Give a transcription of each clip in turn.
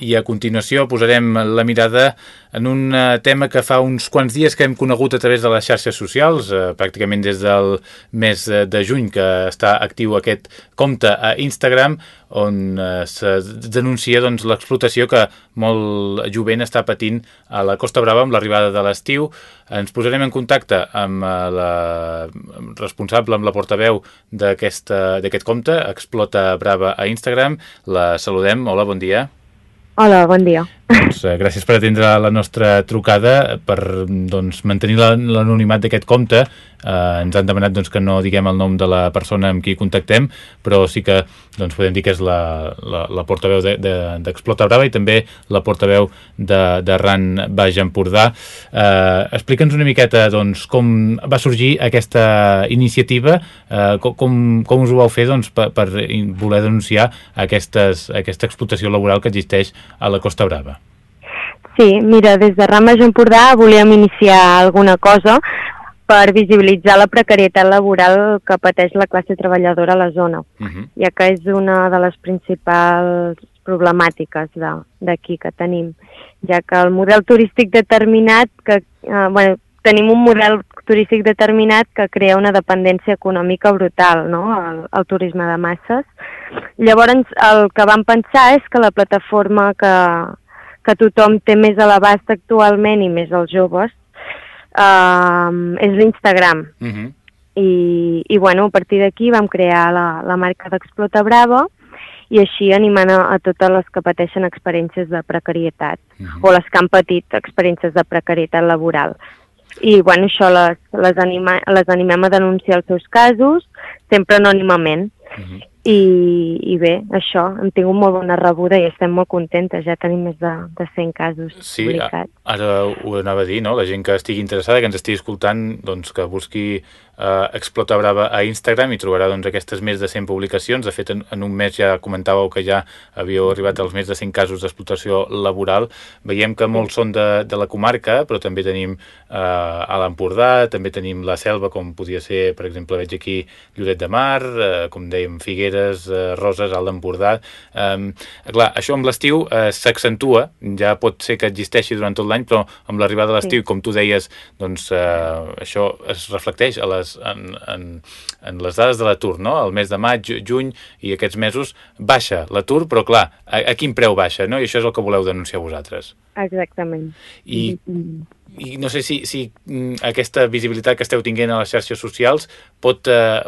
i a continuació posarem la mirada en un uh, tema que fa uns quants dies que hem conegut a través de les xarxes socials, uh, pràcticament des del mes de juny que està actiu aquest compte a Instagram, on uh, se denuncia doncs, l'explotació que molt jovent està patint a la Costa Brava amb l'arribada de l'estiu. Ens posarem en contacte amb la responsable, amb la portaveu d'aquest compte, Explota Brava a Instagram. La saludem. Hola, bon dia. Hola, bon dia. Doncs, eh, gràcies per atendre la nostra trucada, per doncs, mantenir l'anonimat d'aquest compte. Eh, ens han demanat doncs, que no diguem el nom de la persona amb qui contactem, però sí que doncs, podem dir que és la, la, la portaveu d'Explota de, de, Brava i també la portaveu de, de RAN Baix Empordà. Eh, Explica'ns una miqueta doncs, com va sorgir aquesta iniciativa, eh, com, com us ho vau fer doncs, per, per voler denunciar aquestes, aquesta explotació laboral que existeix a la Costa Brava. Sí, mira, des de Rames Empordà volíem iniciar alguna cosa per visibilitzar la precarietat laboral que pateix la classe treballadora a la zona, uh -huh. ja que és una de les principals problemàtiques d'aquí que tenim, ja que el model turístic determinat, que, eh, bueno, tenim un model turístic determinat que crea una dependència econòmica brutal, no?, el, el turisme de masses. Llavors, el que vam pensar és que la plataforma que, que tothom té més a l'abast actualment i més els joves, uh, és l'Instagram. Uh mhm. -huh. I, I, bueno, a partir d'aquí vam crear la, la marca d'Explota Brava i així animant a, a totes les que pateixen experiències de precarietat uh mhm. -huh. o les que han patit experiències de precarietat laboral. I, bueno, això les, les, anima, les animem a denunciar els seus casos, sempre anònimament. I, i bé, això, hem tingut molt bona rebuda i estem molt contentes, ja tenim més de, de 100 casos sí, publicats. Sí, ara ho anava a dir, no? la gent que estigui interessada, que ens estigui escoltant, doncs que busqui eh, Explota Brava a Instagram i trobarà doncs, aquestes més de 100 publicacions. De fet, en, en un mes ja comentàveu que ja havíeu arribat als més de 100 casos d'explotació laboral. Veiem que molts són de, de la comarca, però també tenim eh, a l'Empordà, també tenim la Selva, com podia ser, per exemple, veig aquí Lloret de Mar, eh, com dèiem, Figueres, eh, Roses, Alt d'Empordà. Eh, clar, això amb l'estiu eh, s'accentua, ja pot ser que existeixi durant tot l'any, però amb l'arribada de l'estiu, sí. com tu deies, doncs eh, això es reflecteix a les les, en, en, en les dades de l'atur, no? El mes de maig, juny i aquests mesos baixa l'atur, però clar, a, a quin preu baixa, no? I això és el que voleu denunciar vosaltres. Exactament. I, i no sé si, si mm, aquesta visibilitat que esteu tinguent a les xarxes socials pot, eh,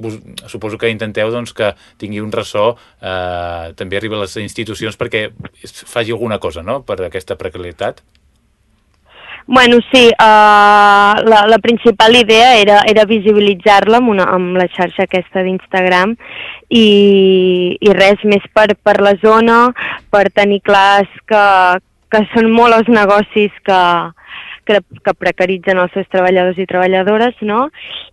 vos, suposo que intenteu doncs, que tingui un ressò eh, també arriba a les institucions perquè faci alguna cosa no? per aquesta precarietat. Bueno, sí, uh, la, la principal idea era, era visibilitzar-la amb, una, amb la xarxa aquesta d'Instagram i, i res més per, per la zona, per tenir clars que, que són molt els negocis que, que, que precaritzen els seus treballadors i treballadores, no?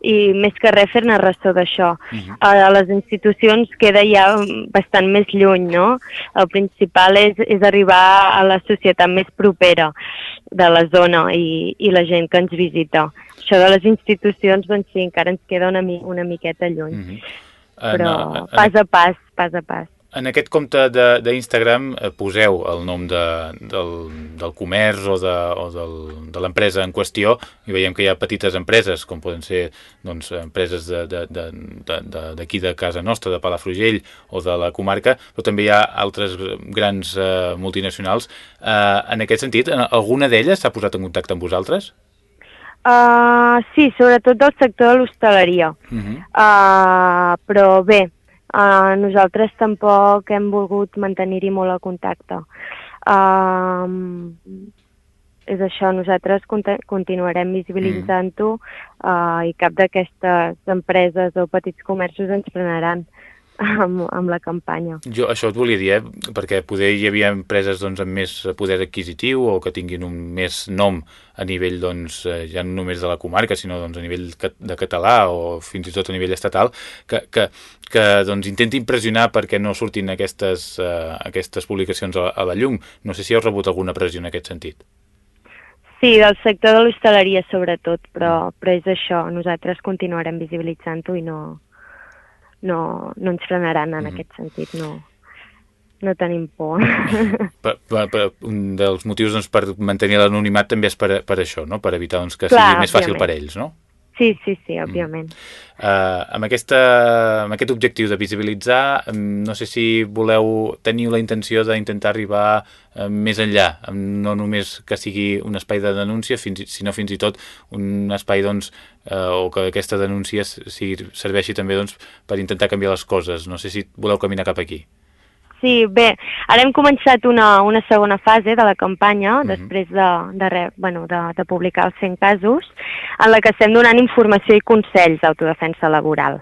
I més que res fer-ne ressò d'això. Uh mhm. -huh. A les institucions queda ja bastant més lluny, no? El principal és, és arribar a la societat més propera de la zona i, i la gent que ens visita. Això de les institucions, doncs sí, encara ens queda una, mi, una miqueta lluny. Uh -huh. Però uh, no, pas a pas, pas a pas. En aquest compte d'Instagram eh, poseu el nom de, del, del comerç o de, o del, de l'empresa en qüestió i veiem que hi ha petites empreses, com poden ser doncs, empreses d'aquí de, de, de, de, de casa nostra, de Palafrugell o de la comarca, però també hi ha altres grans eh, multinacionals. Eh, en aquest sentit, alguna d'elles s'ha posat en contacte amb vosaltres? Uh, sí, sobretot del sector de l'hostaleria. Uh -huh. uh, però bé, Uh, nosaltres tampoc hem volgut mantenir-hi molt el contacte. Uh, és això, nosaltres continuarem visibilitzant-ho uh, i cap d'aquestes empreses o petits comerços ens frenaran amb, amb la campanya. Jo això et volia dir, eh? perquè poder hi havia empreses doncs, amb més poder adquisitiu o que tinguin un més nom a nivell, doncs, eh, ja no només de la comarca, sinó doncs, a nivell de català o fins i tot a nivell estatal, que, que, que doncs, intentin pressionar perquè no surtin aquestes, uh, aquestes publicacions a, a la llum. No sé si heu rebut alguna pressió en aquest sentit. Sí, del sector de l'hostaleria sobretot, però, però és això, nosaltres continuarem visibilitzant-ho i no, no, no ens frenaran en mm. aquest sentit, no. no tenim por. per, per, per, un dels motius doncs, per mantenir l'anonimat també és per, per això, no? per evitar doncs, que Clar, sigui més fàcil òbviament. per ells, no? Sí, sí, sí, òbviament. Mm. Uh, amb, aquesta, amb aquest objectiu de visibilitzar, no sé si voleu, teniu la intenció d'intentar arribar uh, més enllà, no només que sigui un espai de denúncia, fins, sinó fins i tot un espai doncs, uh, o que aquesta denúncia sigui, serveixi també doncs, per intentar canviar les coses. No sé si voleu caminar cap aquí. Sí, bé, ara hem començat una, una segona fase de la campanya, uh -huh. després de, de, re, bueno, de, de publicar els 100 casos, en la que estem donant informació i consells d'autodefensa laboral.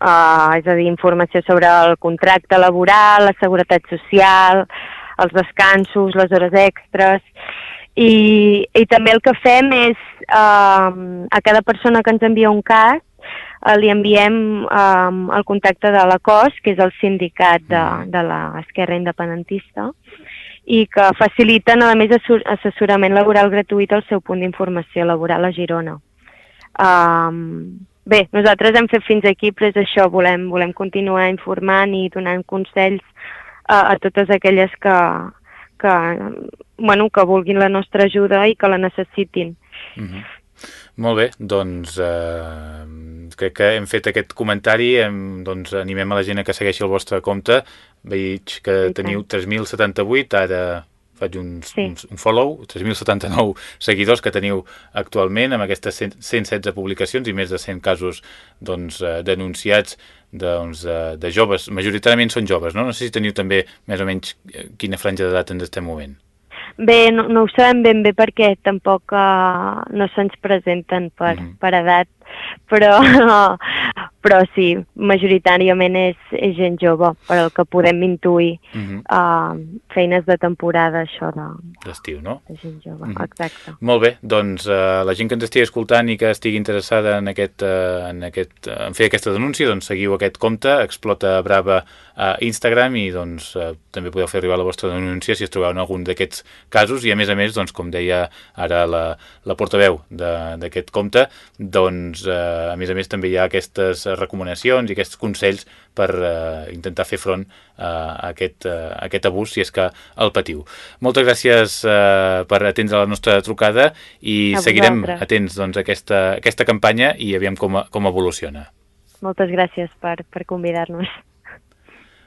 Uh, és a dir, informació sobre el contracte laboral, la seguretat social, els descansos, les hores extres, i, i també el que fem és uh, a cada persona que ens envia un cas li enviem eh, el contacte de la COS, que és el sindicat de, de l'esquerra independentista, i que faciliten, a més, assessorament laboral gratuït al seu punt d'informació laboral a Girona. Um, bé, nosaltres hem fet fins aquí, però és això, volem, volem continuar informant i donant consells a, a totes aquelles que, que, bueno, que vulguin la nostra ajuda i que la necessitin. Mm -hmm. Molt bé, doncs eh, crec que hem fet aquest comentari, hem, doncs animem a la gent a que segueixi el vostre compte. Veig que teniu 3.078, ara faig un, sí. un, un follow, 3.079 seguidors que teniu actualment amb aquestes 116 publicacions i més de 100 casos doncs, eh, denunciats doncs, de, de joves, majoritàriament són joves, no? No sé si teniu també més o menys quina franja d'edat ens estem movent. Bé, no, no ho sabem ben bé perquè tampoc uh, no se'ns presenten per, mm -hmm. per edat, però, però sí, majoritàriament és, és gent jove, per el que podem intuir. Mm -hmm. uh, feines de temporada, això de... D'estiu, no? De gent jove, mm -hmm. exacte. Molt bé, doncs uh, la gent que ens estigui escoltant i que estigui interessada en, aquest, uh, en, aquest, uh, en fer aquesta denúncia, doncs seguiu aquest compte, Explota Brava a Instagram i doncs uh, també podeu fer arribar la vostra denúncia si es trobeu en algun d'aquests casos i a més a més, doncs com deia ara la, la portaveu d'aquest compte, doncs uh, a més a més també hi ha aquestes recomanacions i aquests consells per uh, intentar fer front uh, a, aquest, uh, a aquest abús si és que el patiu. Moltes gràcies uh, per atendre la nostra trucada i a seguirem vosaltres. atents doncs, a aquesta, aquesta campanya i aviam com, com evoluciona. Moltes gràcies per, per convidar-nos.